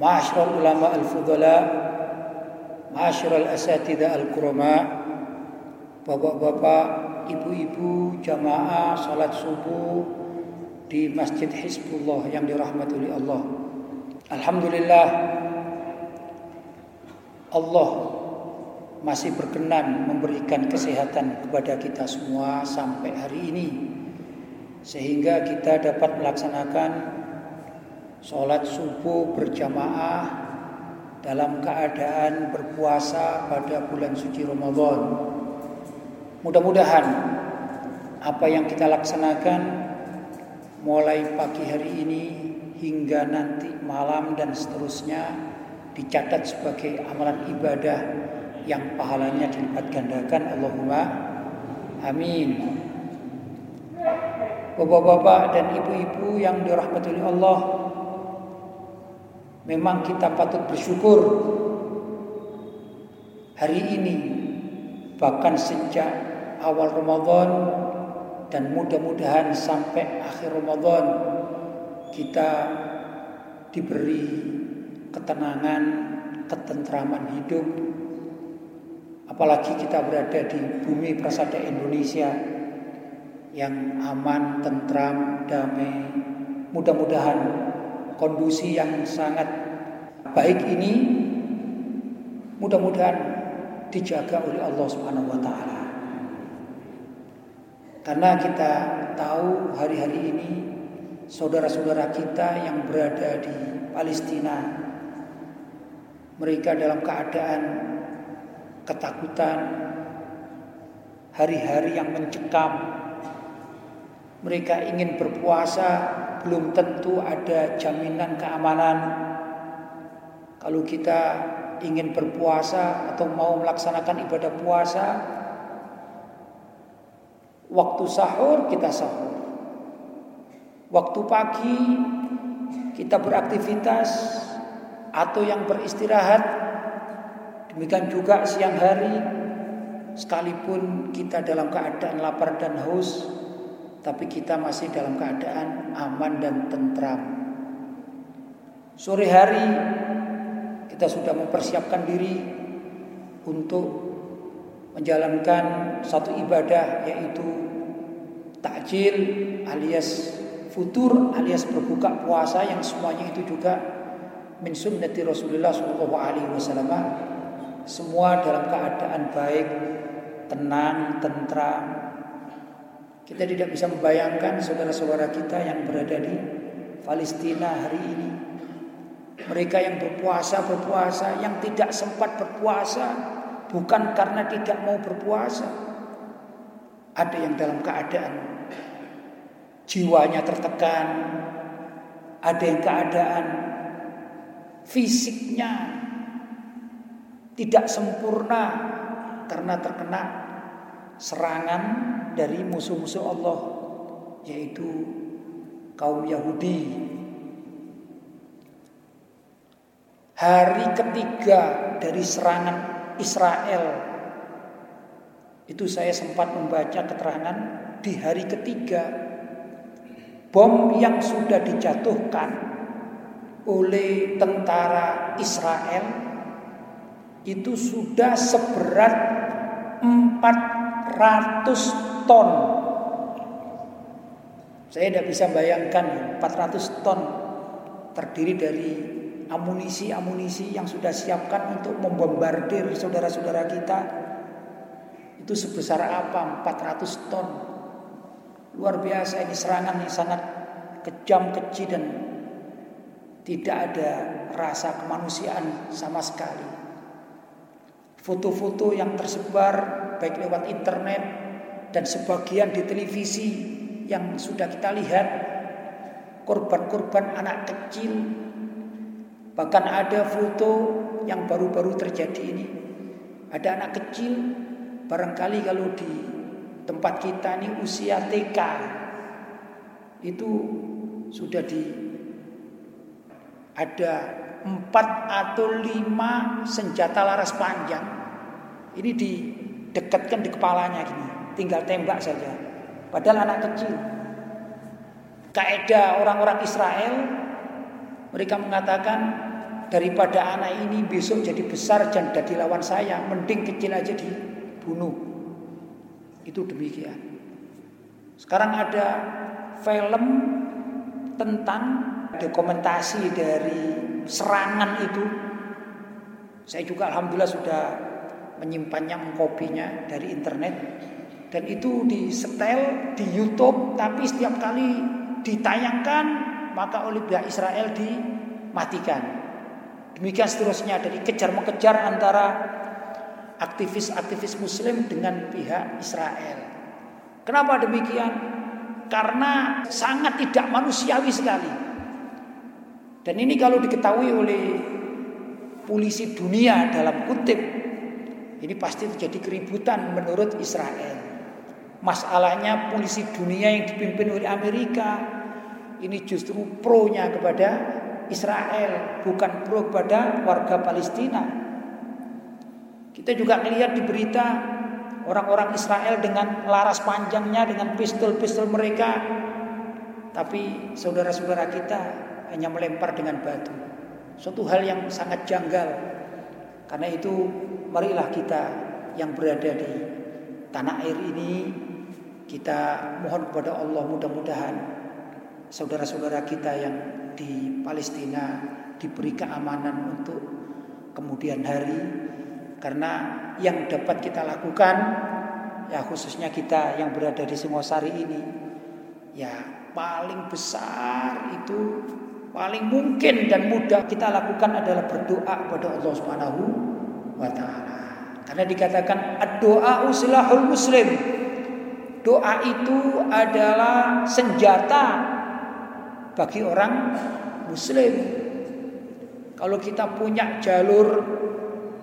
معاشر العلماء الفضلاء معاشر الأساتذة الكرماء bapak-bapak, ibu-ibu, jamaah salat subuh di Masjid Hizbullah yang dirahmati oleh Allah. Alhamdulillah Allah masih berkenan memberikan kesehatan kepada kita semua sampai hari ini sehingga kita dapat melaksanakan sholat subuh berjamaah dalam keadaan berpuasa pada bulan suci Ramadan. Mudah-mudahan apa yang kita laksanakan mulai pagi hari ini hingga nanti malam dan seterusnya dicatat sebagai amalan ibadah yang pahalanya dilipat gandakan Allahumma amin. Bapak-bapak dan ibu-ibu yang dirahmati Allah Memang kita patut bersyukur Hari ini Bahkan sejak awal Ramadan dan mudah-mudahan sampai akhir Ramadan kita diberi ketenangan, ketentraman hidup. Apalagi kita berada di bumi prasada Indonesia yang aman, tentram, damai. Mudah-mudahan kondisi yang sangat baik ini mudah-mudahan dijaga oleh Allah Subhanahu wa taala. Karena kita tahu hari-hari ini saudara-saudara kita yang berada di Palestina mereka dalam keadaan ketakutan hari-hari yang mencekam mereka ingin berpuasa belum tentu ada jaminan keamanan kalau kita ingin berpuasa atau mau melaksanakan ibadah puasa Waktu sahur kita sahur. Waktu pagi kita beraktivitas atau yang beristirahat. Demikian juga siang hari sekalipun kita dalam keadaan lapar dan haus tapi kita masih dalam keadaan aman dan tentram. Sore hari kita sudah mempersiapkan diri untuk menjalankan satu ibadah yaitu takjil alias futur alias berbuka puasa yang semuanya itu juga min sunnati Rasulullah sallallahu alaihi wasallam semua dalam keadaan baik tenang tentram kita tidak bisa membayangkan saudara-saudara kita yang berada di Palestina hari ini mereka yang berpuasa berpuasa yang tidak sempat berpuasa bukan karena tidak mau berpuasa. Ada yang dalam keadaan jiwanya tertekan, ada yang keadaan fisiknya tidak sempurna karena terkena serangan dari musuh-musuh Allah yaitu kaum Yahudi. Hari ketiga dari serangan Israel. Itu saya sempat membaca keterangan di hari ketiga bom yang sudah dijatuhkan oleh tentara Israel itu sudah seberat 400 ton. Saya tidak bisa bayangkan 400 ton terdiri dari amunisi-amunisi yang sudah siapkan untuk membombardir saudara-saudara kita. Itu sebesar apa? 400 ton. Luar biasa ini serangan yang sangat kejam keji dan tidak ada rasa kemanusiaan sama sekali. Foto-foto yang tersebar baik lewat internet dan sebagian di televisi yang sudah kita lihat korban-korban anak kecil Bahkan ada foto yang baru-baru terjadi ini. Ada anak kecil, barangkali kalau di tempat kita ini usia TK, itu sudah di ada empat atau lima senjata laras panjang. Ini didekatkan di kepalanya gini, tinggal tembak saja. Padahal anak kecil. Kaedah orang-orang Israel mereka mengatakan daripada anak ini besok jadi besar dan jadi lawan saya, mending kecil aja dibunuh. Itu demikian. Sekarang ada film tentang dokumentasi dari serangan itu. Saya juga alhamdulillah sudah menyimpannya, mengkopinya dari internet dan itu disetel di YouTube tapi setiap kali ditayangkan maka oleh pihak Israel dimatikan. Demikian seterusnya dari kejar mengejar antara aktivis-aktivis muslim dengan pihak Israel. Kenapa demikian? Karena sangat tidak manusiawi sekali. Dan ini kalau diketahui oleh polisi dunia dalam kutip ini pasti terjadi keributan menurut Israel. Masalahnya polisi dunia yang dipimpin oleh Amerika ini justru pro-nya kepada Israel, bukan pro kepada warga Palestina. Kita juga melihat di berita orang-orang Israel dengan laras panjangnya, dengan pistol-pistol mereka. Tapi saudara-saudara kita hanya melempar dengan batu. Suatu hal yang sangat janggal. Karena itu marilah kita yang berada di tanah air ini kita mohon kepada Allah mudah-mudahan saudara-saudara kita yang di Palestina diberi keamanan untuk kemudian hari karena yang dapat kita lakukan ya khususnya kita yang berada di Singosari ini ya paling besar itu paling mungkin dan mudah kita lakukan adalah berdoa kepada Allah Subhanahu wa taala. Karena dikatakan doa usilahul muslim. Doa itu adalah senjata bagi orang muslim. Kalau kita punya jalur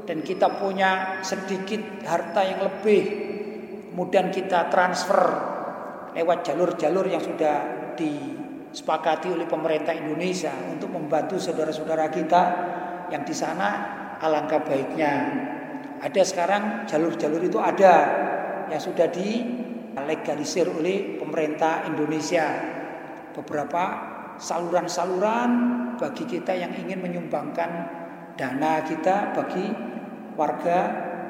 dan kita punya sedikit harta yang lebih, kemudian kita transfer lewat jalur-jalur yang sudah disepakati oleh pemerintah Indonesia untuk membantu saudara-saudara kita yang di sana, alangkah baiknya. Ada sekarang jalur-jalur itu ada yang sudah dilegalisir oleh pemerintah Indonesia. Beberapa saluran-saluran bagi kita yang ingin menyumbangkan dana kita bagi warga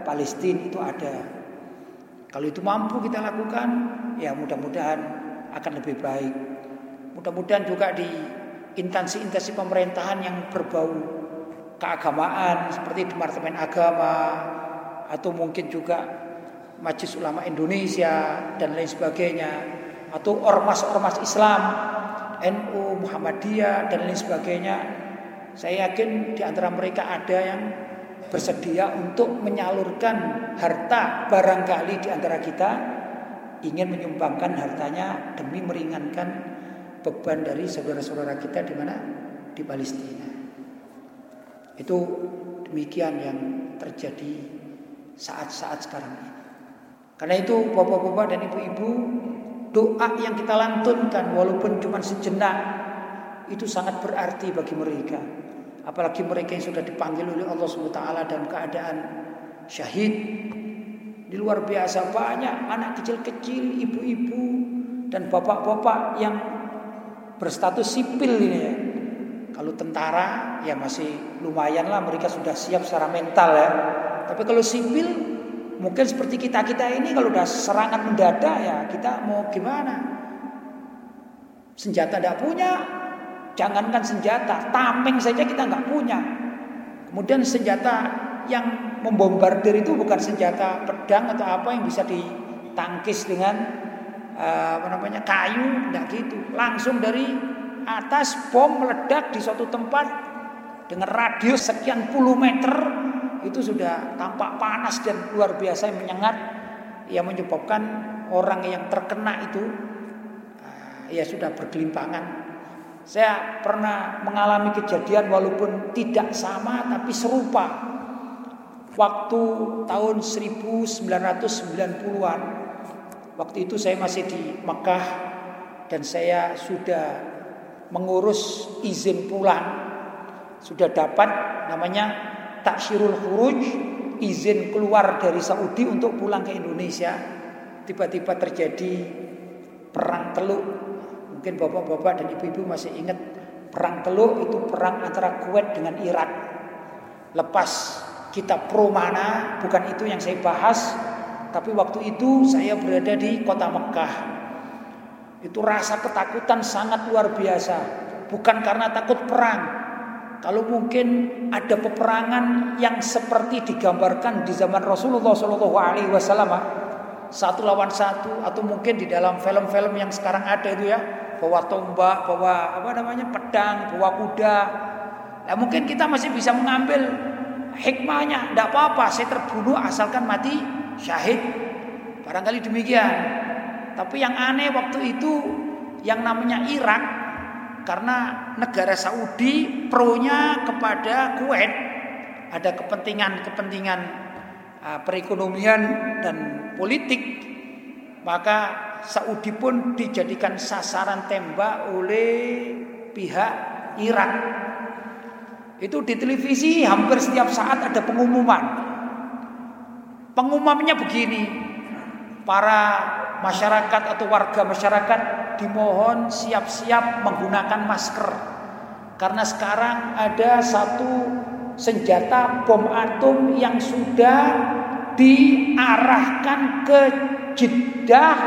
Palestina itu ada. Kalau itu mampu kita lakukan, ya mudah-mudahan akan lebih baik. Mudah-mudahan juga di instansi-instansi pemerintahan yang berbau keagamaan seperti Departemen Agama atau mungkin juga Majelis Ulama Indonesia dan lain sebagainya atau ormas-ormas Islam NU, Muhammadiyah dan lain sebagainya. Saya yakin di antara mereka ada yang bersedia untuk menyalurkan harta barangkali di antara kita ingin menyumbangkan hartanya demi meringankan beban dari saudara-saudara kita di mana di Palestina. Itu demikian yang terjadi saat-saat sekarang ini. Karena itu bapak-bapak dan ibu-ibu doa yang kita lantunkan walaupun cuma sejenak itu sangat berarti bagi mereka. Apalagi mereka yang sudah dipanggil oleh Allah SWT dalam keadaan syahid. Di luar biasa banyak anak kecil-kecil, ibu-ibu dan bapak-bapak yang berstatus sipil ini ya. Kalau tentara ya masih lumayan lah mereka sudah siap secara mental ya. Tapi kalau sipil Mungkin seperti kita-kita ini kalau udah serangan mendadak ya kita mau gimana? Senjata tidak punya, jangankan senjata, tameng saja kita nggak punya. Kemudian senjata yang membombardir itu bukan senjata pedang atau apa yang bisa ditangkis dengan uh, apa namanya kayu, tidak gitu. Langsung dari atas bom meledak di suatu tempat dengan radius sekian puluh meter itu sudah tampak panas dan luar biasa yang menyengat yang menyebabkan orang yang terkena itu ya sudah bergelimpangan Saya pernah mengalami kejadian walaupun tidak sama tapi serupa. Waktu tahun 1990-an. Waktu itu saya masih di Mekah dan saya sudah mengurus izin pulang. Sudah dapat namanya taksyirul khuruj, izin keluar dari Saudi untuk pulang ke Indonesia. Tiba-tiba terjadi perang teluk Mungkin bapak-bapak dan ibu-ibu masih ingat perang Teluk itu perang antara Kuwait dengan Irak. Lepas kita pro mana, bukan itu yang saya bahas. Tapi waktu itu saya berada di kota Mekah. Itu rasa ketakutan sangat luar biasa. Bukan karena takut perang. Kalau mungkin ada peperangan yang seperti digambarkan di zaman Rasulullah SAW, satu lawan satu, atau mungkin di dalam film-film yang sekarang ada itu ya, bawa tombak, bawa apa namanya pedang, bawa kuda. Ya mungkin kita masih bisa mengambil hikmahnya. Tidak apa-apa, saya terbunuh asalkan mati syahid. Barangkali demikian. Tapi yang aneh waktu itu yang namanya Irak karena negara Saudi pro-nya kepada Kuwait ada kepentingan-kepentingan uh, perekonomian dan politik maka Saudi pun dijadikan sasaran tembak oleh pihak Irak. Itu di televisi hampir setiap saat ada pengumuman. Pengumumannya begini, para masyarakat atau warga masyarakat dimohon siap-siap menggunakan masker. Karena sekarang ada satu senjata bom atom yang sudah diarahkan ke Jeddah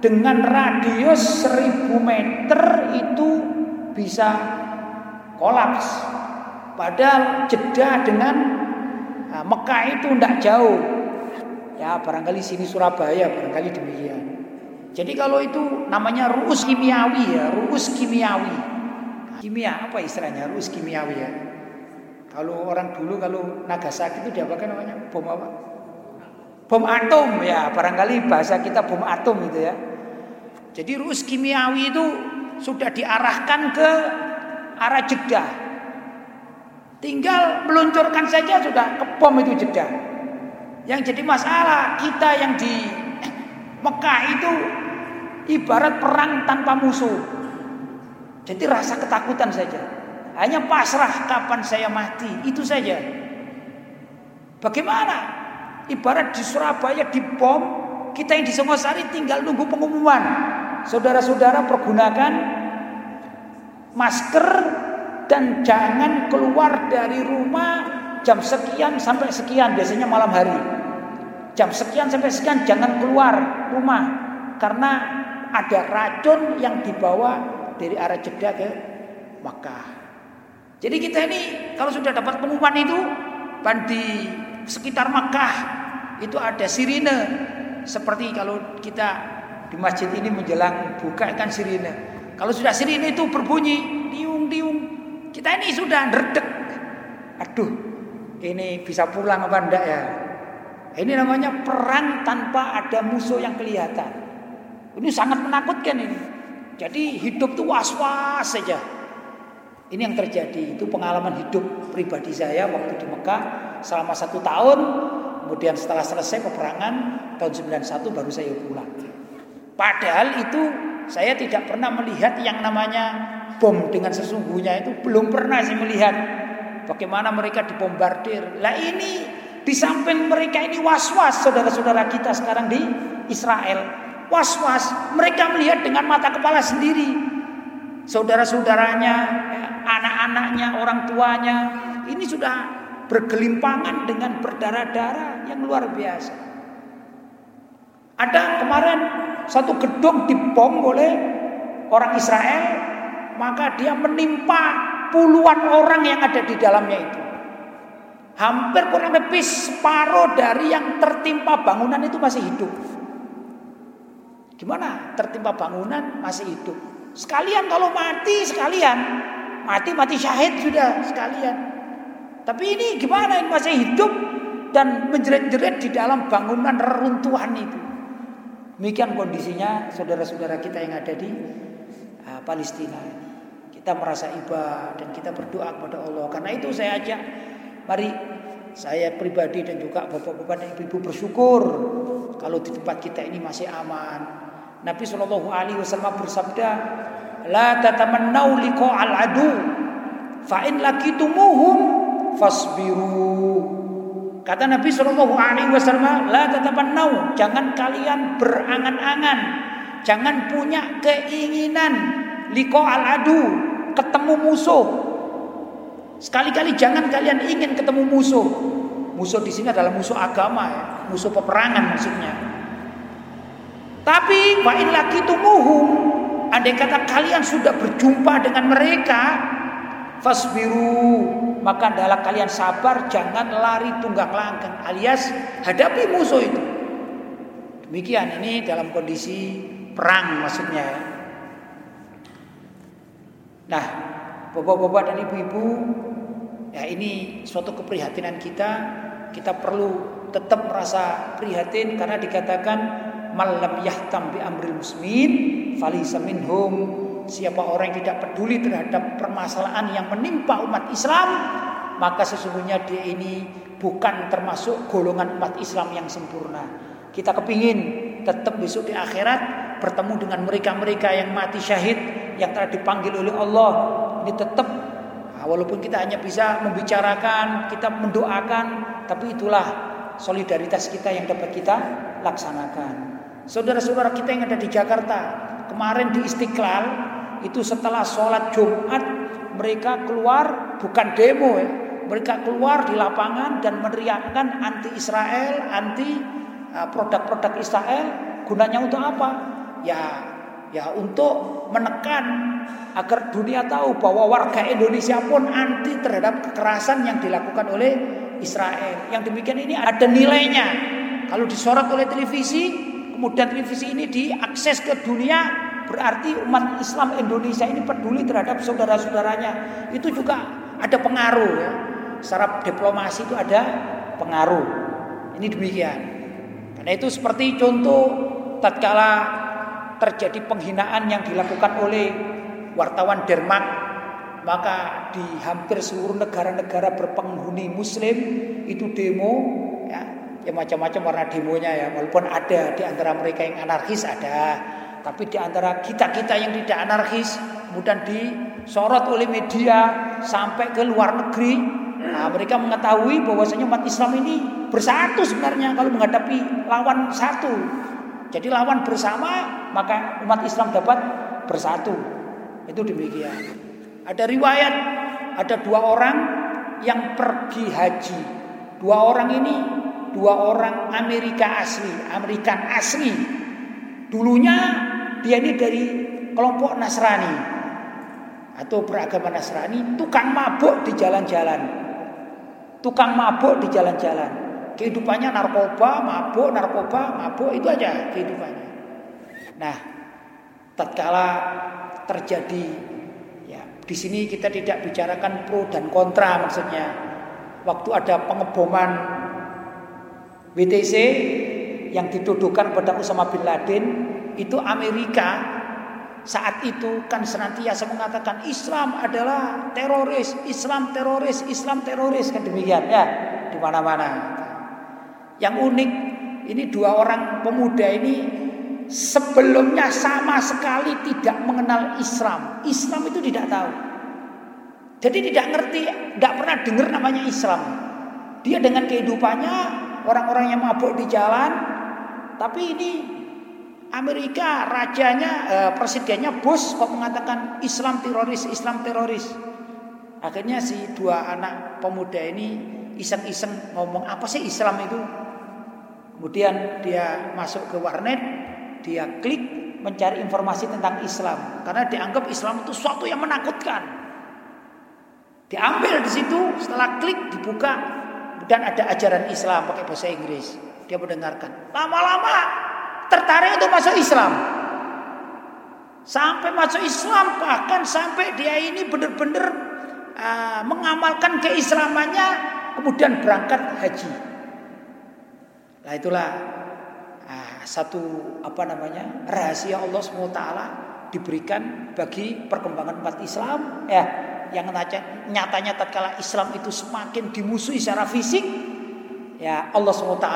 dengan radius 1000 meter itu bisa kolaps. Padahal jeda dengan nah, Mekah itu tidak jauh. Ya barangkali sini Surabaya barangkali demikian. Jadi kalau itu namanya ruus kimiawi ya, ruus kimiawi. Kimia apa istilahnya ruus kimiawi ya? Kalau orang dulu kalau Nagasaki itu diapakan namanya? Bom apa? Bom atom ya, barangkali bahasa kita bom atom itu ya. Jadi ruus kimiawi itu sudah diarahkan ke arah Jeddah. Tinggal meluncurkan saja sudah ke bom itu Jeddah. Yang jadi masalah kita yang di Mekah itu ibarat perang tanpa musuh. Jadi rasa ketakutan saja. Hanya pasrah kapan saya mati, itu saja. Bagaimana? Ibarat di Surabaya dibom, kita yang di Songosari tinggal nunggu pengumuman. Saudara-saudara pergunakan masker dan jangan keluar dari rumah jam sekian sampai sekian biasanya malam hari. Jam sekian sampai sekian jangan keluar rumah karena ada racun yang dibawa dari arah Jeddah ke Makkah. Jadi kita ini kalau sudah dapat pengumuman itu di sekitar Makkah itu ada sirine seperti kalau kita di masjid ini menjelang buka kan sirine. Kalau sudah sirine itu berbunyi, diung-diung. Kita ini sudah redek. Aduh, ini bisa pulang apa enggak ya? Ini namanya perang tanpa ada musuh yang kelihatan. Ini sangat menakutkan ini. Jadi hidup tuh was-was saja. Ini yang terjadi. Itu pengalaman hidup pribadi saya waktu di Mekah selama satu tahun. Kemudian setelah selesai peperangan tahun 91 baru saya pulang. Padahal itu saya tidak pernah melihat yang namanya bom dengan sesungguhnya itu belum pernah saya melihat bagaimana mereka dibombardir. Lah ini di samping mereka ini was-was saudara-saudara kita sekarang di Israel. Was-was, mereka melihat dengan mata kepala sendiri. Saudara-saudaranya, anak-anaknya, orang tuanya, ini sudah bergelimpangan dengan berdarah-darah yang luar biasa. Ada kemarin satu gedung dibom oleh orang Israel, maka dia menimpa puluhan orang yang ada di dalamnya itu. Hampir kurang lebih separuh dari yang tertimpa bangunan itu masih hidup. Gimana? Tertimpa bangunan masih hidup. Sekalian kalau mati sekalian, mati mati syahid sudah sekalian. Tapi ini gimana? Ini masih hidup dan menjerit-jerit di dalam bangunan reruntuhan itu. Demikian kondisinya saudara-saudara kita yang ada di uh, Palestina. Kita merasa iba dan kita berdoa kepada Allah. Karena itu saya ajak, mari saya pribadi dan juga bapak-bapak dan ibu-ibu bersyukur kalau di tempat kita ini masih aman. Nabi Shallallahu Alaihi Wasallam bersabda, la tatamannau al adu fa in lakitumuhum fasbiru Kata Nabi Shallallahu Alaihi Wasallam, la tatamannau, jangan kalian berangan-angan, jangan punya keinginan liko al adu, ketemu musuh. Sekali-kali jangan kalian ingin ketemu musuh. Musuh di sini adalah musuh agama ya, musuh peperangan maksudnya. Tapi wa in lakitumuhum, andai kata kalian sudah berjumpa dengan mereka, fasbiru maka adalah kalian sabar jangan lari tunggang langgang alias hadapi musuh itu demikian ini dalam kondisi perang maksudnya nah bapak-bapak dan ibu-ibu ya ini suatu keprihatinan kita kita perlu tetap merasa prihatin karena dikatakan malam yahtam bi amril muslimin falisa minhum siapa orang yang tidak peduli terhadap permasalahan yang menimpa umat Islam, maka sesungguhnya dia ini bukan termasuk golongan umat Islam yang sempurna. Kita kepingin tetap besok di akhirat bertemu dengan mereka-mereka yang mati syahid yang telah dipanggil oleh Allah. Ini tetap nah, walaupun kita hanya bisa membicarakan, kita mendoakan, tapi itulah solidaritas kita yang dapat kita laksanakan. Saudara-saudara kita yang ada di Jakarta, kemarin di Istiqlal itu setelah sholat Jumat mereka keluar bukan demo ya. Mereka keluar di lapangan dan meneriakkan anti Israel, anti uh, produk-produk Israel. Gunanya untuk apa? Ya, ya untuk menekan agar dunia tahu bahwa warga Indonesia pun anti terhadap kekerasan yang dilakukan oleh Israel. Yang demikian ini ada nilainya. Kalau disorot oleh televisi, kemudian televisi ini diakses ke dunia, Berarti umat Islam Indonesia ini peduli terhadap saudara-saudaranya. Itu juga ada pengaruh ya. Secara diplomasi itu ada pengaruh. Ini demikian. Karena itu seperti contoh tatkala terjadi penghinaan yang dilakukan oleh wartawan Denmark maka di hampir seluruh negara-negara berpenghuni muslim itu demo ya ya macam-macam warna demonya ya walaupun ada di antara mereka yang anarkis ada tapi di antara kita-kita yang tidak anarkis kemudian disorot oleh media sampai ke luar negeri, nah, mereka mengetahui bahwasanya umat Islam ini bersatu sebenarnya kalau menghadapi lawan satu. Jadi lawan bersama maka umat Islam dapat bersatu. Itu demikian. Ada riwayat ada dua orang yang pergi haji. Dua orang ini dua orang Amerika asli, Amerikan asli. Dulunya dia ini dari kelompok Nasrani atau beragama Nasrani, tukang mabuk di jalan-jalan. Tukang mabuk di jalan-jalan. Kehidupannya narkoba, mabuk, narkoba, mabuk itu aja kehidupannya. Nah, tatkala terjadi ya, di sini kita tidak bicarakan pro dan kontra maksudnya. Waktu ada pengeboman WTC yang dituduhkan pada Usama bin Laden itu Amerika saat itu kan senantiasa mengatakan Islam adalah teroris, Islam teroris, Islam teroris kan demikian ya di mana-mana. Yang unik ini dua orang pemuda ini sebelumnya sama sekali tidak mengenal Islam. Islam itu tidak tahu. Jadi tidak ngerti, tidak pernah dengar namanya Islam. Dia dengan kehidupannya orang-orang yang mabuk di jalan, tapi ini Amerika rajanya eh, presidennya Bush kok mengatakan Islam teroris, Islam teroris. Akhirnya si dua anak pemuda ini iseng-iseng ngomong apa sih Islam itu? Kemudian dia masuk ke warnet, dia klik mencari informasi tentang Islam karena dianggap Islam itu suatu yang menakutkan. Diambil di situ, setelah klik dibuka, dan ada ajaran Islam pakai bahasa Inggris. Dia mendengarkan. Lama-lama tertarik untuk masuk Islam. Sampai masuk Islam bahkan sampai dia ini benar-benar uh, mengamalkan keislamannya kemudian berangkat haji. Nah itulah satu apa namanya rahasia Allah SWT diberikan bagi perkembangan umat Islam. Ya yang nyatanya tatkala Islam itu semakin dimusuhi secara fisik ya Allah SWT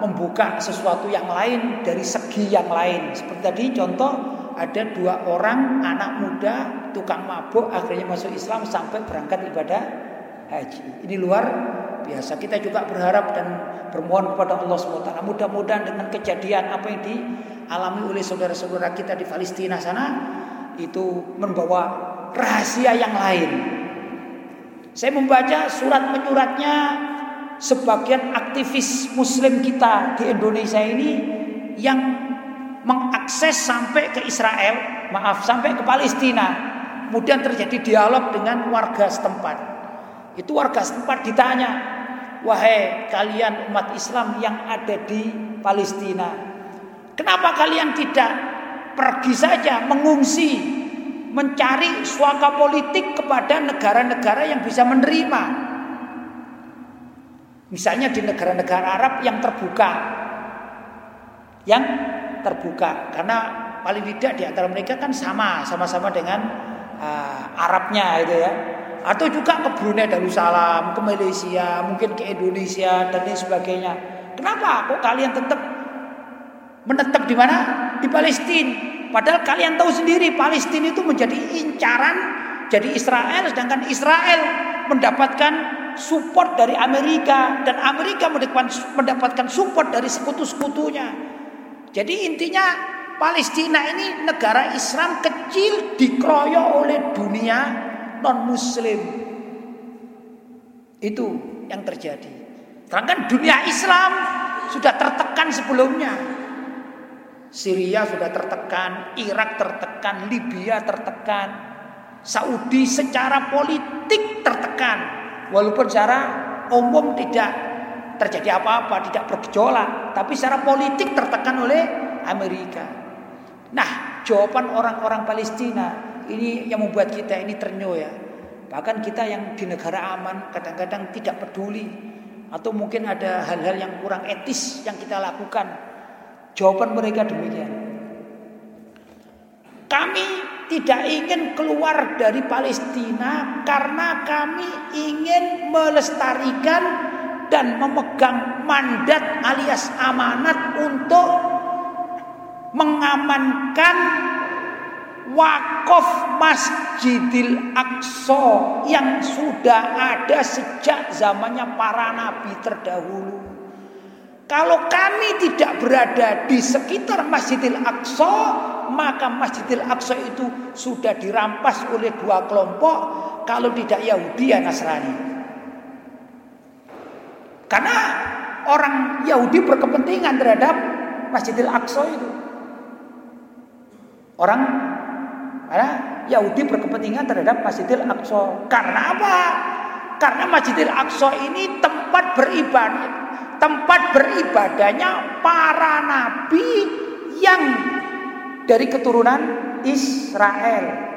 membuka sesuatu yang lain dari segi yang lain. Seperti tadi contoh ada dua orang anak muda tukang mabuk akhirnya masuk Islam sampai berangkat ibadah haji. Ini luar biasa kita juga berharap dan bermohon kepada Allah SWT mudah-mudahan dengan kejadian apa yang dialami oleh saudara-saudara kita di Palestina sana itu membawa rahasia yang lain. Saya membaca surat menyuratnya sebagian aktivis muslim kita di Indonesia ini yang mengakses sampai ke Israel, maaf sampai ke Palestina. Kemudian terjadi dialog dengan warga setempat. Itu warga setempat ditanya, "Wahai kalian umat Islam yang ada di Palestina, kenapa kalian tidak pergi saja mengungsi mencari suaka politik kepada negara-negara yang bisa menerima. Misalnya di negara-negara Arab yang terbuka. Yang terbuka karena paling tidak di antara mereka kan sama, sama-sama dengan uh, Arabnya itu ya. Atau juga ke Brunei Darussalam, ke Malaysia, mungkin ke Indonesia dan lain sebagainya. Kenapa kok kalian tetap menetap di mana? Di Palestina. Padahal kalian tahu sendiri Palestina itu menjadi incaran jadi Israel sedangkan Israel mendapatkan support dari Amerika dan Amerika mendapatkan support dari sekutu-sekutunya. Jadi intinya Palestina ini negara Islam kecil dikeroyok oleh dunia non muslim. Itu yang terjadi. Terangkan dunia Islam sudah tertekan sebelumnya. Syria sudah tertekan, Irak tertekan, Libya tertekan, Saudi secara politik tertekan. Walaupun secara umum tidak terjadi apa-apa, tidak bergejolak, tapi secara politik tertekan oleh Amerika. Nah, jawaban orang-orang Palestina ini yang membuat kita ini ternyuh ya. Bahkan kita yang di negara aman kadang-kadang tidak peduli atau mungkin ada hal-hal yang kurang etis yang kita lakukan Jawaban mereka demikian. Kami tidak ingin keluar dari Palestina karena kami ingin melestarikan dan memegang mandat alias amanat untuk mengamankan wakaf Masjidil Aqsa yang sudah ada sejak zamannya para nabi terdahulu. Kalau kami tidak berada di sekitar Masjidil Aqsa, maka Masjidil Aqsa itu sudah dirampas oleh dua kelompok, kalau tidak Yahudi ya Nasrani. Karena orang Yahudi berkepentingan terhadap Masjidil Aqsa itu. Orang karena Yahudi berkepentingan terhadap Masjidil Aqsa. Karena apa? Karena Masjidil Aqsa ini tempat beribadah tempat beribadahnya para nabi yang dari keturunan Israel.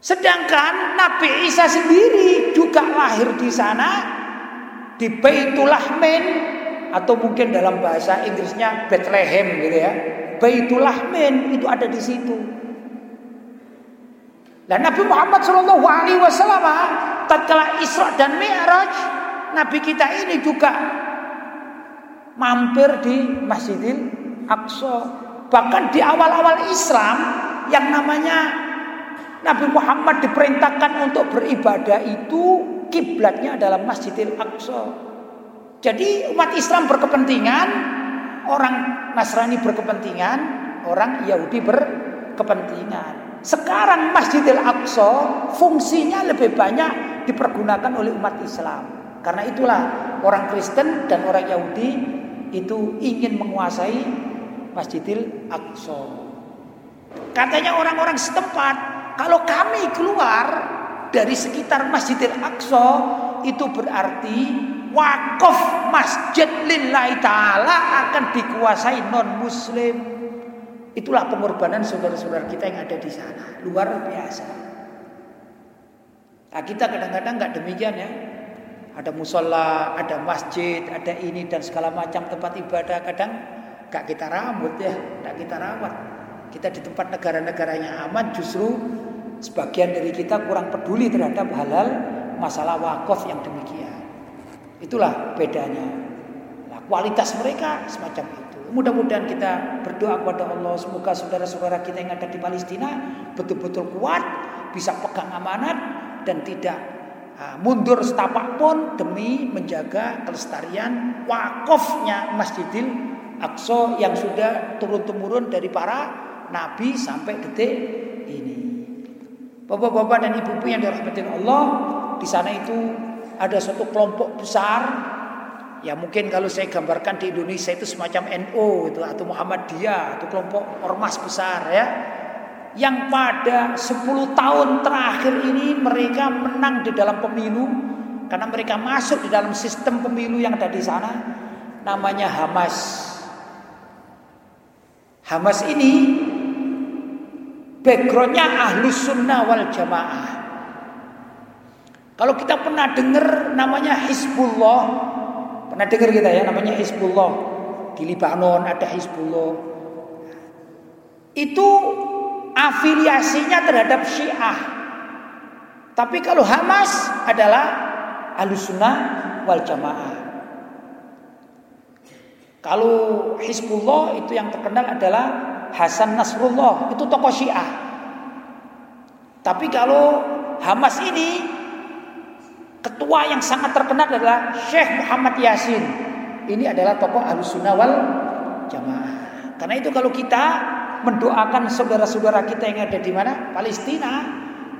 Sedangkan Nabi Isa sendiri juga lahir di sana di Baitul Lahmin atau mungkin dalam bahasa Inggrisnya Bethlehem gitu ya. Baitul Lahmin itu ada di situ. Dan Nabi Muhammad Shallallahu Alaihi Wasallam tatkala Isra dan Mi'raj Nabi kita ini juga mampir di Masjidil Aqsa. Bahkan di awal-awal Islam yang namanya Nabi Muhammad diperintahkan untuk beribadah itu kiblatnya adalah Masjidil Aqsa. Jadi umat Islam berkepentingan, orang Nasrani berkepentingan, orang Yahudi berkepentingan. Sekarang Masjidil Aqsa fungsinya lebih banyak dipergunakan oleh umat Islam. Karena itulah orang Kristen dan orang Yahudi itu ingin menguasai Masjidil Aqsa. Katanya orang-orang setempat, kalau kami keluar dari sekitar Masjidil Aqsa itu berarti wakaf masjid lillahi taala akan dikuasai non muslim. Itulah pengorbanan saudara-saudara kita yang ada di sana. Luar biasa. Nah, kita kadang-kadang nggak demikian ya. Ada musola, ada masjid, ada ini dan segala macam tempat ibadah. Kadang gak kita rambut ya, gak kita rawat. Kita di tempat negara-negaranya aman justru sebagian dari kita kurang peduli terhadap hal-hal masalah wakaf yang demikian. Itulah bedanya. Nah, kualitas mereka semacam itu. Mudah-mudahan kita berdoa kepada Allah semoga saudara-saudara kita yang ada di Palestina betul-betul kuat, bisa pegang amanat dan tidak mundur setapak pun demi menjaga kelestarian wakafnya Masjidil Aqsa yang sudah turun-temurun dari para nabi sampai detik ini. Bapak-bapak dan ibu-ibu yang dirahmati Allah, di sana itu ada suatu kelompok besar Ya mungkin kalau saya gambarkan di Indonesia itu semacam NO itu atau Muhammadiyah atau kelompok ormas besar ya. Yang pada 10 tahun terakhir ini mereka menang di dalam pemilu karena mereka masuk di dalam sistem pemilu yang ada di sana namanya Hamas. Hamas ini backgroundnya ahlus sunnah wal jamaah. Kalau kita pernah dengar namanya Hizbullah, Pernah dengar kita ya namanya Hizbullah. Di Libanon ada Hizbullah. Itu afiliasinya terhadap Syiah. Tapi kalau Hamas adalah Ahlussunnah wal Jamaah. Kalau Hizbullah itu yang terkenal adalah Hasan Nasrullah, itu tokoh Syiah. Tapi kalau Hamas ini Ketua yang sangat terkenal adalah Syekh Muhammad Yasin. Ini adalah tokoh Ahlussunnah wal Jamaah. Karena itu kalau kita mendoakan saudara-saudara kita yang ada di mana? Palestina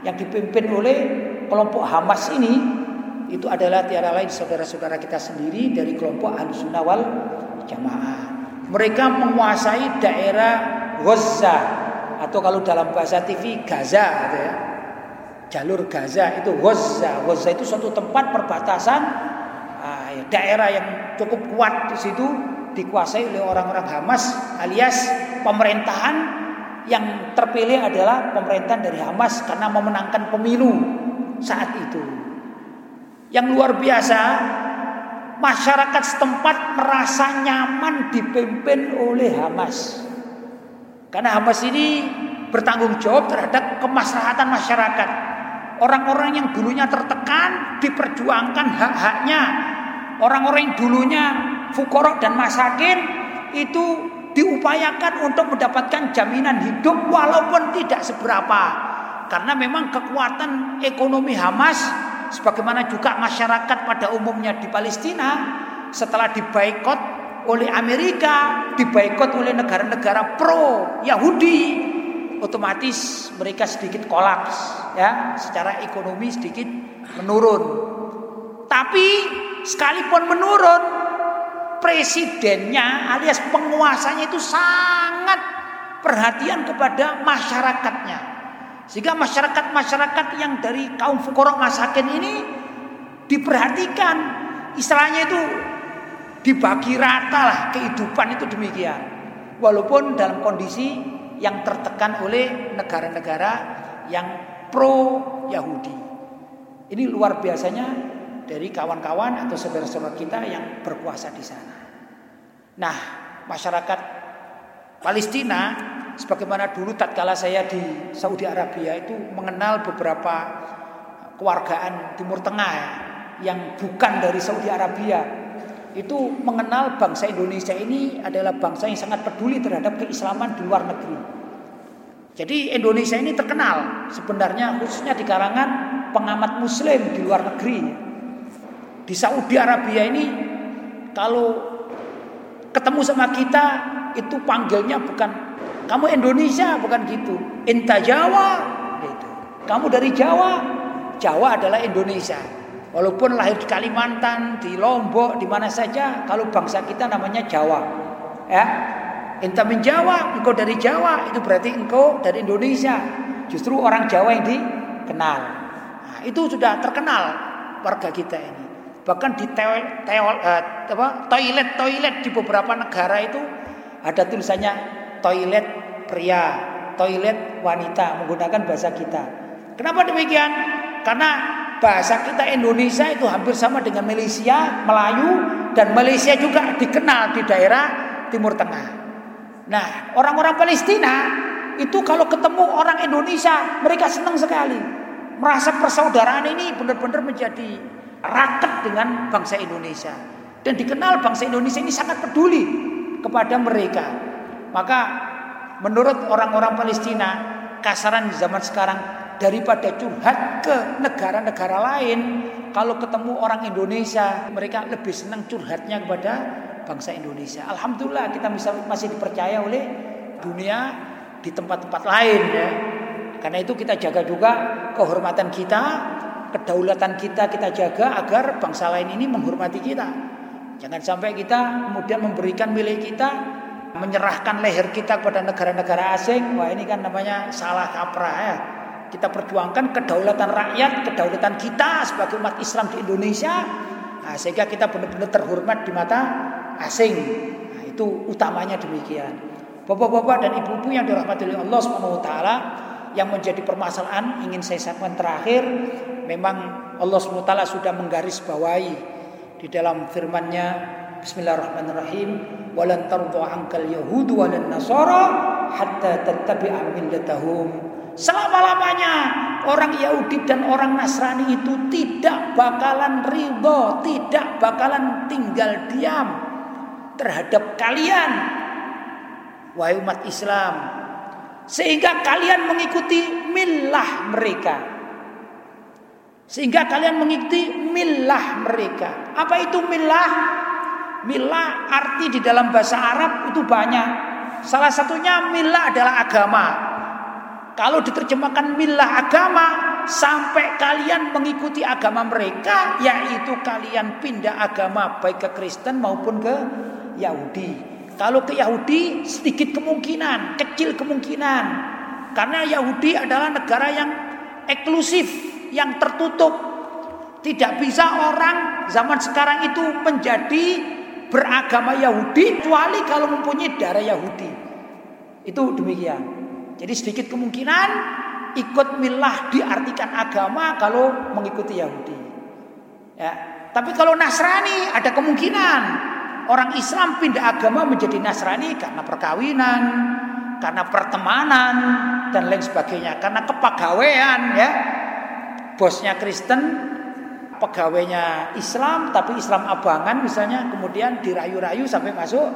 yang dipimpin oleh kelompok Hamas ini itu adalah tiada lain saudara-saudara kita sendiri dari kelompok Ahlussunnah wal Jamaah. Mereka menguasai daerah Gaza atau kalau dalam bahasa TV Gaza gitu ya jalur Gaza itu Gaza. Gaza itu suatu tempat perbatasan uh, daerah yang cukup kuat di situ dikuasai oleh orang-orang Hamas alias pemerintahan yang terpilih adalah pemerintahan dari Hamas karena memenangkan pemilu saat itu. Yang luar biasa, masyarakat setempat merasa nyaman dipimpin oleh Hamas. Karena Hamas ini bertanggung jawab terhadap kemaslahatan masyarakat. Orang-orang yang dulunya tertekan diperjuangkan hak-haknya. Orang-orang yang dulunya fukorok dan masakin itu diupayakan untuk mendapatkan jaminan hidup walaupun tidak seberapa. Karena memang kekuatan ekonomi Hamas sebagaimana juga masyarakat pada umumnya di Palestina setelah dibaikot oleh Amerika, dibaikot oleh negara-negara pro Yahudi, otomatis mereka sedikit kolaps ya. Secara ekonomi sedikit menurun. Tapi sekalipun menurun presidennya alias penguasanya itu sangat perhatian kepada masyarakatnya. Sehingga masyarakat-masyarakat yang dari kaum fukorok masakin ini diperhatikan. Istilahnya itu dibagi rata lah kehidupan itu demikian. Walaupun dalam kondisi yang tertekan oleh negara-negara yang pro Yahudi. Ini luar biasanya dari kawan-kawan atau saudara-saudara kita yang berkuasa di sana. Nah, masyarakat Palestina sebagaimana dulu tatkala saya di Saudi Arabia itu mengenal beberapa kewargaan Timur Tengah yang bukan dari Saudi Arabia itu mengenal bangsa Indonesia ini adalah bangsa yang sangat peduli terhadap keislaman di luar negeri. Jadi Indonesia ini terkenal sebenarnya khususnya di kalangan pengamat muslim di luar negeri. Di Saudi Arabia ini kalau ketemu sama kita itu panggilnya bukan kamu Indonesia bukan gitu. Inta Jawa gitu. Kamu dari Jawa, Jawa adalah Indonesia. Walaupun lahir di Kalimantan, di Lombok, di mana saja, kalau bangsa kita namanya Jawa. Ya. Entah min engkau dari Jawa, itu berarti engkau dari Indonesia. Justru orang Jawa yang dikenal. Nah, itu sudah terkenal warga kita ini. Bahkan di toilet, eh, toilet toilet di beberapa negara itu ada tulisannya toilet pria, toilet wanita menggunakan bahasa kita. Kenapa demikian? Karena bahasa kita Indonesia itu hampir sama dengan Malaysia, Melayu dan Malaysia juga dikenal di daerah Timur Tengah. Nah, orang-orang Palestina itu kalau ketemu orang Indonesia mereka senang sekali. Merasa persaudaraan ini benar-benar menjadi raket dengan bangsa Indonesia. Dan dikenal bangsa Indonesia ini sangat peduli kepada mereka. Maka menurut orang-orang Palestina, kasaran zaman sekarang daripada curhat ke negara-negara lain, kalau ketemu orang Indonesia, mereka lebih senang curhatnya kepada bangsa Indonesia. Alhamdulillah kita bisa masih dipercaya oleh dunia di tempat-tempat lain ya. Karena itu kita jaga juga kehormatan kita, kedaulatan kita kita jaga agar bangsa lain ini menghormati kita. Jangan sampai kita kemudian memberikan milik kita, menyerahkan leher kita kepada negara-negara asing. Wah ini kan namanya salah kaprah ya. Kita perjuangkan kedaulatan rakyat, kedaulatan kita sebagai umat Islam di Indonesia. Nah, sehingga kita benar-benar terhormat di mata asing. Nah, itu utamanya demikian. Bapak-bapak dan ibu-ibu yang dirahmati oleh Allah Subhanahu taala yang menjadi permasalahan ingin saya sampaikan terakhir memang Allah Subhanahu taala sudah menggarisbawahi di dalam firman-Nya Bismillahirrahmanirrahim walan tardu ankal yahudu walan nasara hatta tattabi'a millatahum selama-lamanya orang Yahudi dan orang Nasrani itu tidak bakalan ridho, tidak bakalan tinggal diam terhadap kalian wahai umat Islam. Sehingga kalian mengikuti milah mereka. Sehingga kalian mengikuti milah mereka. Apa itu milah? Milah arti di dalam bahasa Arab itu banyak. Salah satunya milah adalah agama kalau diterjemahkan milah agama sampai kalian mengikuti agama mereka yaitu kalian pindah agama baik ke Kristen maupun ke Yahudi kalau ke Yahudi sedikit kemungkinan, kecil kemungkinan. Karena Yahudi adalah negara yang eksklusif, yang tertutup. Tidak bisa orang zaman sekarang itu menjadi beragama Yahudi kecuali kalau mempunyai darah Yahudi. Itu demikian. Jadi sedikit kemungkinan ikut milah diartikan agama kalau mengikuti Yahudi. Ya. Tapi kalau Nasrani ada kemungkinan orang Islam pindah agama menjadi Nasrani karena perkawinan, karena pertemanan dan lain sebagainya, karena kepegawaian ya. Bosnya Kristen, pegawainya Islam tapi Islam abangan misalnya kemudian dirayu-rayu sampai masuk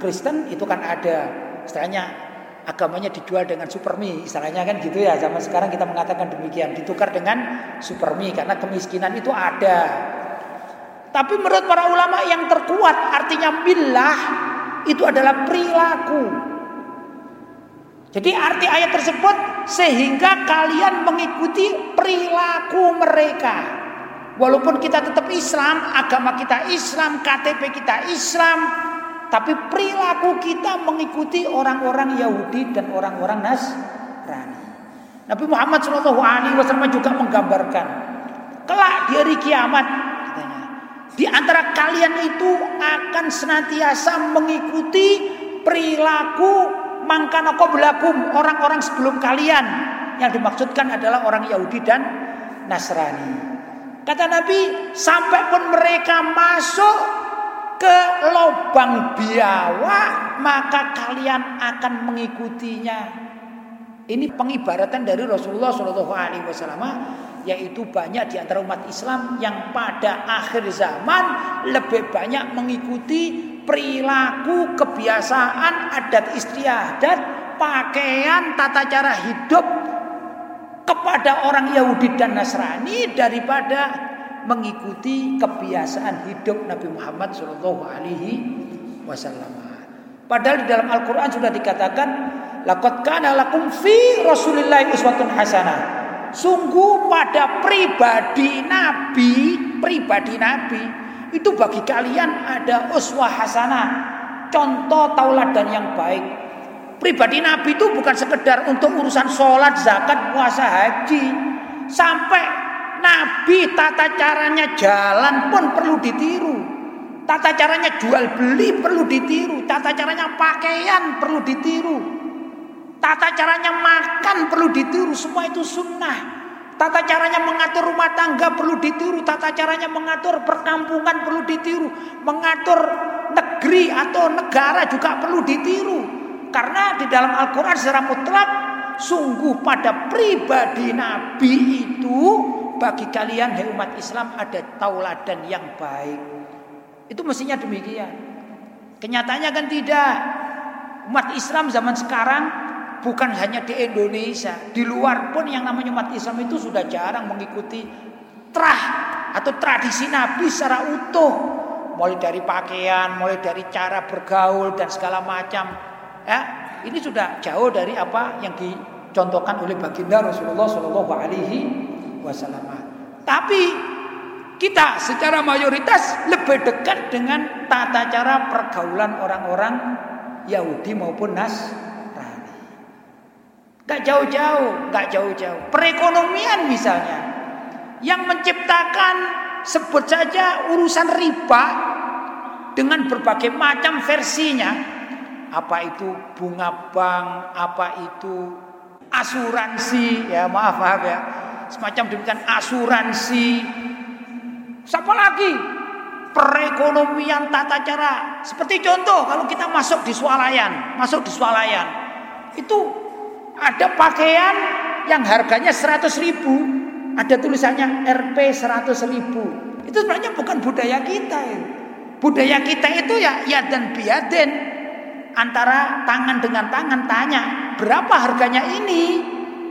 Kristen itu kan ada istilahnya agamanya dijual dengan supermi istilahnya kan gitu ya zaman sekarang kita mengatakan demikian ditukar dengan supermi karena kemiskinan itu ada tapi menurut para ulama yang terkuat artinya billah itu adalah perilaku. Jadi arti ayat tersebut sehingga kalian mengikuti perilaku mereka. Walaupun kita tetap Islam, agama kita Islam, KTP kita Islam, tapi perilaku kita mengikuti orang-orang Yahudi dan orang-orang Nasrani. Nabi Muhammad SAW juga menggambarkan kelak di hari kiamat di antara kalian itu akan senantiasa mengikuti perilaku mangkana belakum orang-orang sebelum kalian. Yang dimaksudkan adalah orang Yahudi dan Nasrani. Kata Nabi, sampai pun mereka masuk ke lubang biawak, maka kalian akan mengikutinya. Ini pengibaratan dari Rasulullah Shallallahu Alaihi Wasallam yaitu banyak di antara umat Islam yang pada akhir zaman lebih banyak mengikuti perilaku, kebiasaan, adat istiadat, pakaian, tata cara hidup kepada orang Yahudi dan Nasrani daripada mengikuti kebiasaan hidup Nabi Muhammad Shallallahu Alaihi Wasallam. Padahal di dalam Al-Quran sudah dikatakan, lakot kana lakum fi Rasulillah uswatun hasanah. Sungguh pada pribadi Nabi, pribadi Nabi itu bagi kalian ada uswah hasanah, contoh tauladan yang baik. Pribadi Nabi itu bukan sekedar untuk urusan sholat, zakat, puasa, haji. Sampai Nabi tata caranya jalan pun perlu ditiru. Tata caranya jual beli perlu ditiru. Tata caranya pakaian perlu ditiru. Tata caranya makan perlu ditiru, semua itu sunnah. Tata caranya mengatur rumah tangga perlu ditiru, tata caranya mengatur perkampungan perlu ditiru, mengatur negeri atau negara juga perlu ditiru. karena di dalam Al-Qur'an secara mutlak sungguh pada pribadi Nabi itu bagi kalian hai umat Islam ada tauladan yang baik. Itu mestinya demikian. Kenyataannya kan tidak. Umat Islam zaman sekarang bukan hanya di Indonesia, di luar pun yang namanya umat Islam itu sudah jarang mengikuti trah atau tradisi Nabi secara utuh. Mulai dari pakaian, mulai dari cara bergaul dan segala macam. Ya, ini sudah jauh dari apa yang dicontohkan oleh baginda Rasulullah Shallallahu Alaihi Wasallam. Tapi kita secara mayoritas lebih dekat dengan tata cara pergaulan orang-orang Yahudi maupun Nasrani. Gak jauh-jauh, gak jauh-jauh. Perekonomian misalnya, yang menciptakan sebut saja urusan riba dengan berbagai macam versinya. Apa itu bunga bank, apa itu asuransi, ya maaf maaf ya. Semacam demikian asuransi. Siapa lagi? perekonomian tata cara. Seperti contoh kalau kita masuk di swalayan, masuk di swalayan, itu ada pakaian yang harganya 100 ribu, ada tulisannya RP 100 ribu. Itu sebenarnya bukan budaya kita. Ya. Budaya kita itu ya ya dan biaden antara tangan dengan tangan tanya berapa harganya ini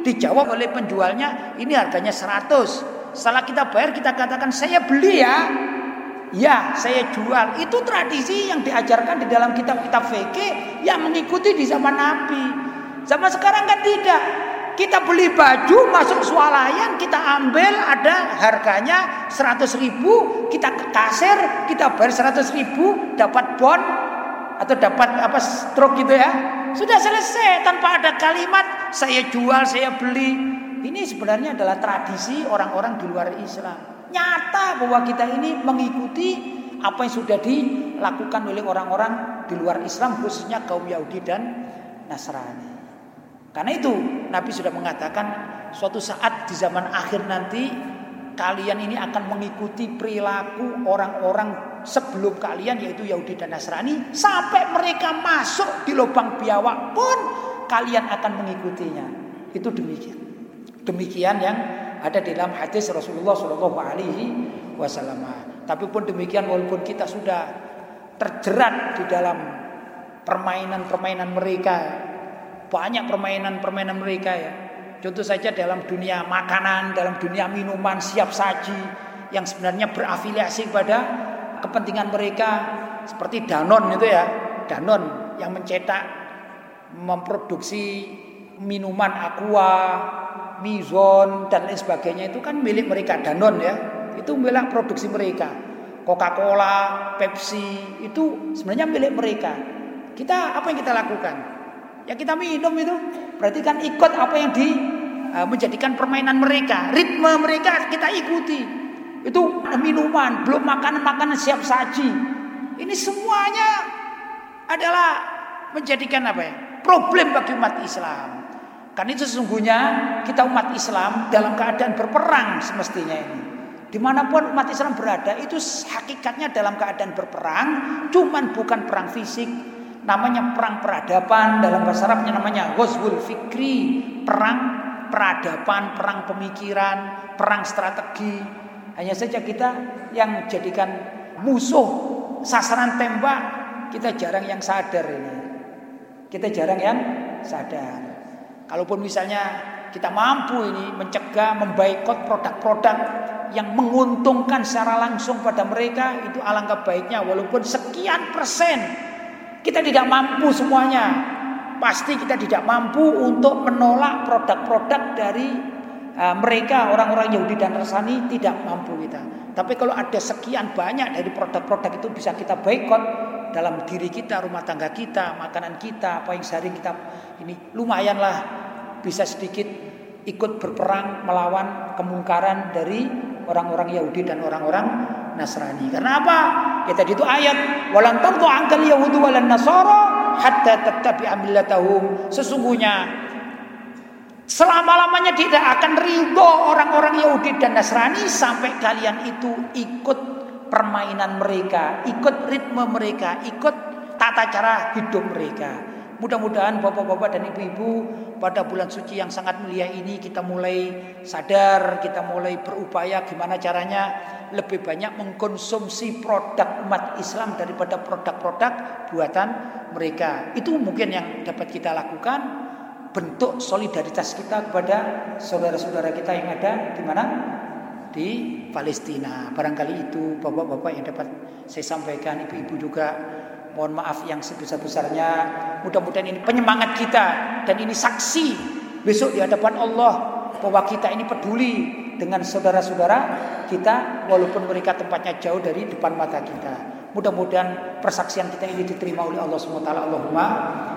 dijawab oleh penjualnya ini harganya 100 setelah kita bayar kita katakan saya beli ya Ya, saya jual. Itu tradisi yang diajarkan di dalam kitab-kitab fikih yang mengikuti di zaman Nabi. Zaman sekarang kan tidak. Kita beli baju masuk swalayan, kita ambil ada harganya 100 ribu, kita ke kasir, kita bayar 100 ribu, dapat bon atau dapat apa stroke gitu ya. Sudah selesai tanpa ada kalimat saya jual, saya beli. Ini sebenarnya adalah tradisi orang-orang di luar Islam. Nyata bahwa kita ini mengikuti apa yang sudah dilakukan oleh orang-orang di luar Islam khususnya kaum Yahudi dan Nasrani. Karena itu Nabi sudah mengatakan suatu saat di zaman akhir nanti kalian ini akan mengikuti perilaku orang-orang sebelum kalian yaitu Yahudi dan Nasrani sampai mereka masuk di lubang biawak pun kalian akan mengikutinya. Itu demikian. Demikian yang ada dalam hadis Rasulullah Shallallahu Alaihi Wasallam. Tapi pun demikian walaupun kita sudah terjerat di dalam permainan-permainan mereka, banyak permainan-permainan mereka ya. Contoh saja dalam dunia makanan, dalam dunia minuman siap saji yang sebenarnya berafiliasi pada kepentingan mereka seperti Danon itu ya, Danon yang mencetak memproduksi minuman aqua Mizon dan lain sebagainya itu kan milik mereka Danon ya. Itu milik produksi mereka. Coca-Cola, Pepsi itu sebenarnya milik mereka. Kita apa yang kita lakukan? Ya kita minum itu berarti kan ikut apa yang di uh, menjadikan permainan mereka, ritme mereka kita ikuti. Itu minuman, belum makanan-makanan siap saji. Ini semuanya adalah menjadikan apa ya? Problem bagi umat Islam. Karena itu sesungguhnya kita umat Islam dalam keadaan berperang semestinya ini. Di mana pun umat Islam berada itu hakikatnya dalam keadaan berperang, cuman bukan perang fisik, namanya perang peradaban dalam bahasa Arabnya namanya ghazwul fikri, perang peradaban, perang pemikiran, perang strategi. Hanya saja kita yang jadikan musuh sasaran tembak kita jarang yang sadar ini. Kita jarang yang sadar. Kalaupun misalnya kita mampu ini mencegah, membaikot produk-produk yang menguntungkan secara langsung pada mereka itu alangkah baiknya walaupun sekian persen kita tidak mampu semuanya pasti kita tidak mampu untuk menolak produk-produk dari uh, mereka orang-orang Yahudi dan Nasrani tidak mampu kita tapi kalau ada sekian banyak dari produk-produk itu bisa kita baikot dalam diri kita, rumah tangga kita, makanan kita, apa yang sehari kita ini lumayanlah bisa sedikit ikut berperang melawan kemungkaran dari orang-orang Yahudi dan orang-orang Nasrani. Karena apa? Ya tadi itu ayat walan tantu angkal Yahudi walan Nasara hatta tattabi millatahum. Sesungguhnya selama-lamanya tidak akan ridho orang-orang Yahudi dan Nasrani sampai kalian itu ikut permainan mereka, ikut ritme mereka, ikut tata cara hidup mereka. Mudah-mudahan bapak-bapak dan ibu-ibu pada bulan suci yang sangat mulia ini kita mulai sadar, kita mulai berupaya gimana caranya lebih banyak mengkonsumsi produk umat Islam daripada produk-produk buatan mereka. Itu mungkin yang dapat kita lakukan bentuk solidaritas kita kepada saudara-saudara kita yang ada di mana? Di Palestina. Barangkali itu bapak-bapak yang dapat saya sampaikan, ibu-ibu juga. Mohon maaf yang sebesar-besarnya. Mudah-mudahan ini penyemangat kita dan ini saksi besok di hadapan Allah bahwa kita ini peduli dengan saudara-saudara kita walaupun mereka tempatnya jauh dari depan mata kita. Mudah-mudahan persaksian kita ini diterima oleh Allah SWT. Allahumma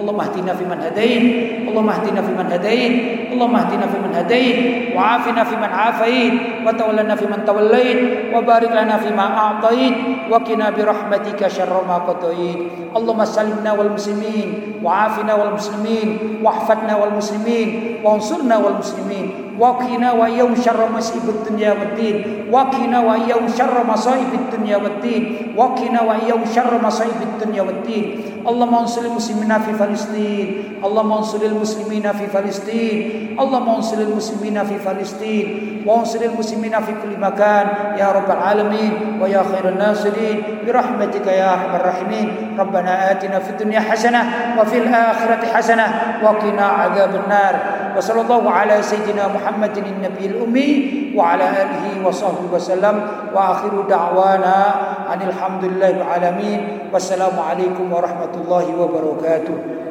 اللهم اهدنا فيمن هديت. اللهم اهدنا فيمن هديت. اللهم اهدنا فيمن هديت. وعافنا فيمن عافيت. وتولنا فيمن توليت. وبارك لنا فيما أعطيت. وقنا برحمتك شر ما قضيت. اللهم سلمنا والمسلمين. وعافنا والمسلمين. واحفظنا والمسلمين. وانصرنا والمسلمين. وقنا ويوم شر مصائب الدنيا والدين. وقنا ويوم شر مصائب الدنيا والدين. وقنا ويوم شر مصائب الدنيا والدين. اللهم انصر المسلمين في فلسطين. اللهم انصر المسلمين في فلسطين. اللهم انصر المسلمين في فلسطين. وانصر المسلمين في كل مكان. يا رب العالمين ويا خير الناصرين. برحمتك يا أرحم الراحمين. ربنا آتنا في الدنيا حسنة وفي الآخرة حسنة وقنا عذاب النار. وصلى الله على سيدنا محمد النبي الأمي وعلى آله وصحبه وسلم. وآخر دعوانا أن الحمد لله العالمين. والسلام عليكم ورحمة الله وبركاته.